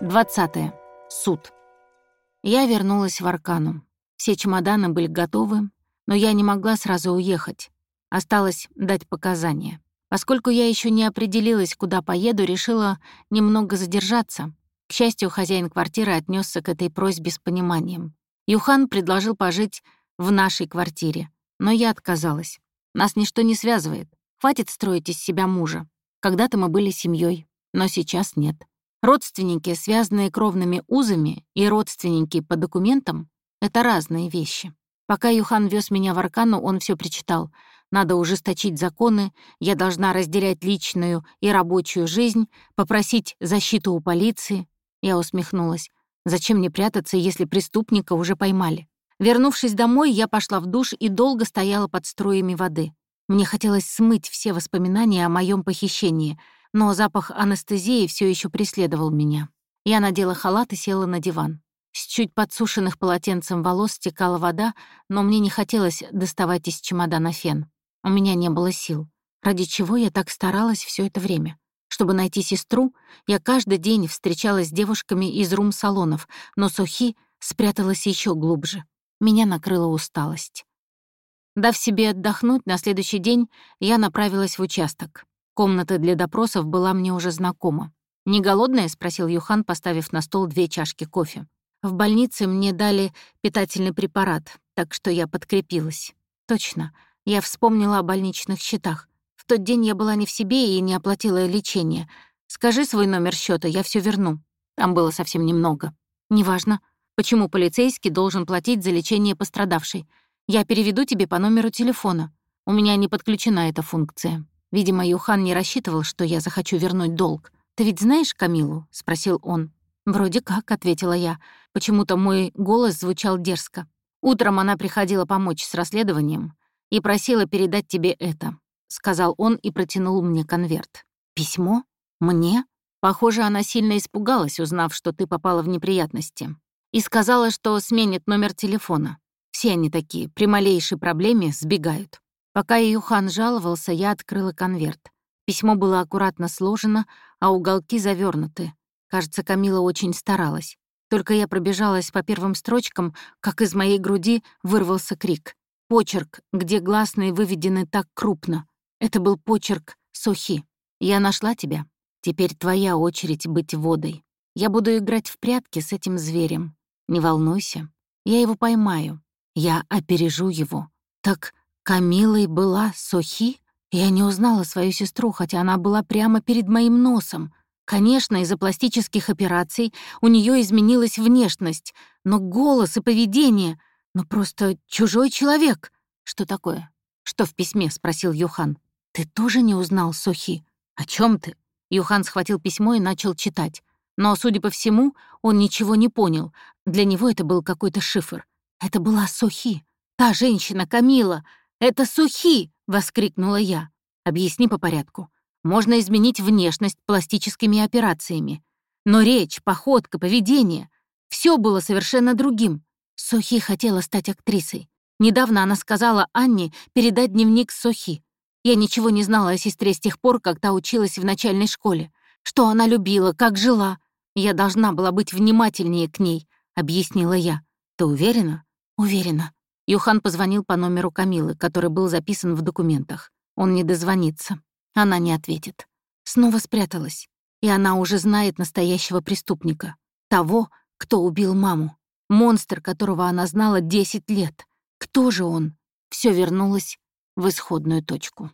20. Суд. Я вернулась в Аркану. Все чемоданы были готовы, но я не могла сразу уехать. Осталось дать показания. Поскольку я еще не определилась, куда поеду, решила немного задержаться. К счастью, хозяин квартиры отнесся к этой просьбе с пониманием. Юхан предложил пожить в нашей квартире, но я отказалась. Нас ничто не связывает. Хватит строить из себя мужа. Когда-то мы были семьей, но сейчас нет. Родственники, связанные кровными узами, и родственники по документам — это разные вещи. Пока Юхан вез меня в Аркану, он все причитал. Надо ужесточить законы, я должна разделять личную и рабочую жизнь, попросить защиту у полиции. Я усмехнулась. Зачем мне прятаться, если преступника уже поймали? Вернувшись домой, я пошла в душ и долго стояла под струями воды. Мне хотелось смыть все воспоминания о моем похищении — но запах анестезии все еще преследовал меня. Я надела халат и села на диван. С чуть подсушенных полотенцем волос стекала вода, но мне не хотелось доставать из чемодана фен. У меня не было сил. Ради чего я так старалась все это время? Чтобы найти сестру, я каждый день встречалась с девушками из рум-салонов, но Сухи спряталась еще глубже. Меня накрыла усталость. Дав себе отдохнуть, на следующий день я направилась в участок. Комната для допросов была мне уже знакома. «Не голодная?» — спросил Юхан, поставив на стол две чашки кофе. «В больнице мне дали питательный препарат, так что я подкрепилась. Точно, я вспомнила о больничных счетах. В тот день я была не в себе и не оплатила лечение. Скажи свой номер счета, я все верну. Там было совсем немного. Неважно, почему полицейский должен платить за лечение пострадавшей. Я переведу тебе по номеру телефона. У меня не подключена эта функция». Видимо, Юхан не рассчитывал, что я захочу вернуть долг. «Ты ведь знаешь Камилу?» — спросил он. «Вроде как», — ответила я. Почему-то мой голос звучал дерзко. «Утром она приходила помочь с расследованием и просила передать тебе это», — сказал он и протянул мне конверт. «Письмо? Мне?» Похоже, она сильно испугалась, узнав, что ты попала в неприятности. И сказала, что сменит номер телефона. Все они такие, при малейшей проблеме сбегают. Пока Юхан жаловался, я открыла конверт. Письмо было аккуратно сложено, а уголки завернуты. Кажется, Камила очень старалась. Только я пробежалась по первым строчкам, как из моей груди вырвался крик. Почерк, где гласные выведены так крупно. Это был почерк Сухи. «Я нашла тебя. Теперь твоя очередь быть водой. Я буду играть в прятки с этим зверем. Не волнуйся. Я его поймаю. Я опережу его. Так Камилой была Сохи? Я не узнала свою сестру, хотя она была прямо перед моим носом. Конечно, из-за пластических операций у нее изменилась внешность, но голос и поведение... Ну просто чужой человек. Что такое? Что в письме? — спросил Юхан. Ты тоже не узнал Сохи? О чем ты? Юхан схватил письмо и начал читать. Но, судя по всему, он ничего не понял. Для него это был какой-то шифр. Это была Сохи. Та женщина, Камила, «Это сухи!» — воскликнула я. «Объясни по порядку. Можно изменить внешность пластическими операциями. Но речь, походка, поведение — все было совершенно другим. Сохи хотела стать актрисой. Недавно она сказала Анне передать дневник Сохи. Я ничего не знала о сестре с тех пор, как та училась в начальной школе. Что она любила, как жила. Я должна была быть внимательнее к ней, — объяснила я. Ты уверена? Уверена. Юхан позвонил по номеру Камилы, который был записан в документах. Он не дозвонится. Она не ответит. Снова спряталась. И она уже знает настоящего преступника. Того, кто убил маму. Монстр, которого она знала 10 лет. Кто же он? Все вернулось в исходную точку.